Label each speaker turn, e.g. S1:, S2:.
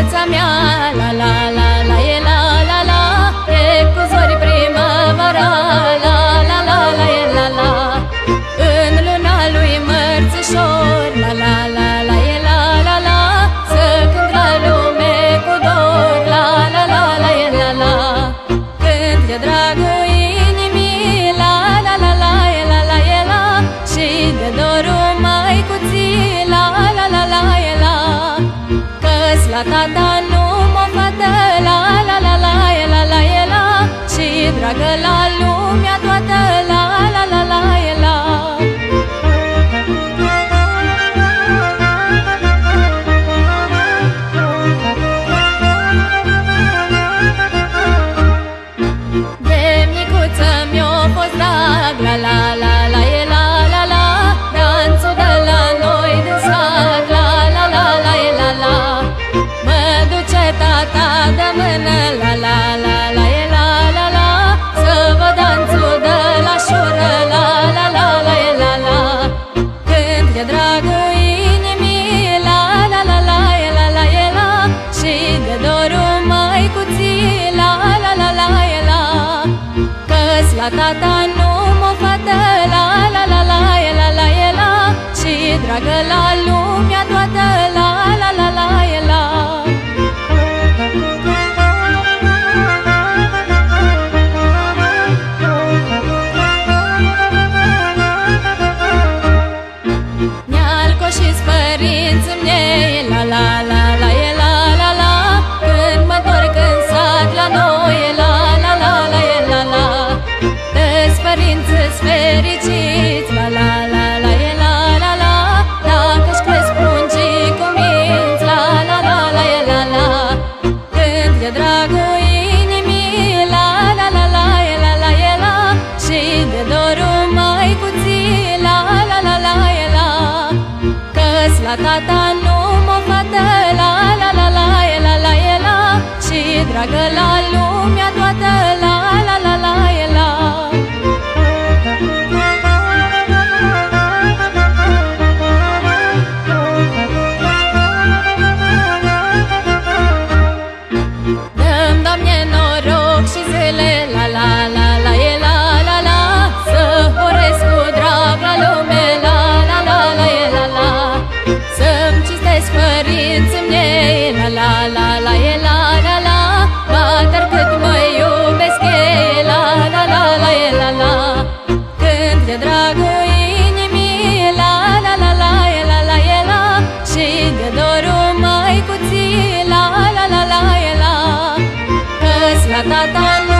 S1: viața mea, la la la. La tata nu mă fată La la la la e la la e la. Și dragă la lumea toată La la la la e la. De micuță mi-o fost drag La la duce tata de mână La la la la e la la la Să văd danțul de la șură La la la la e la la Când e dragul inimii La la la la e la la e la Și de dorul mai cuțin La la la la e la Că-s la tata nu mă fată La la la la e la la e la Și dragă la lumea părinții mei La La tata nu mă fată, la la la la, e la la e la. Și dragă la la tata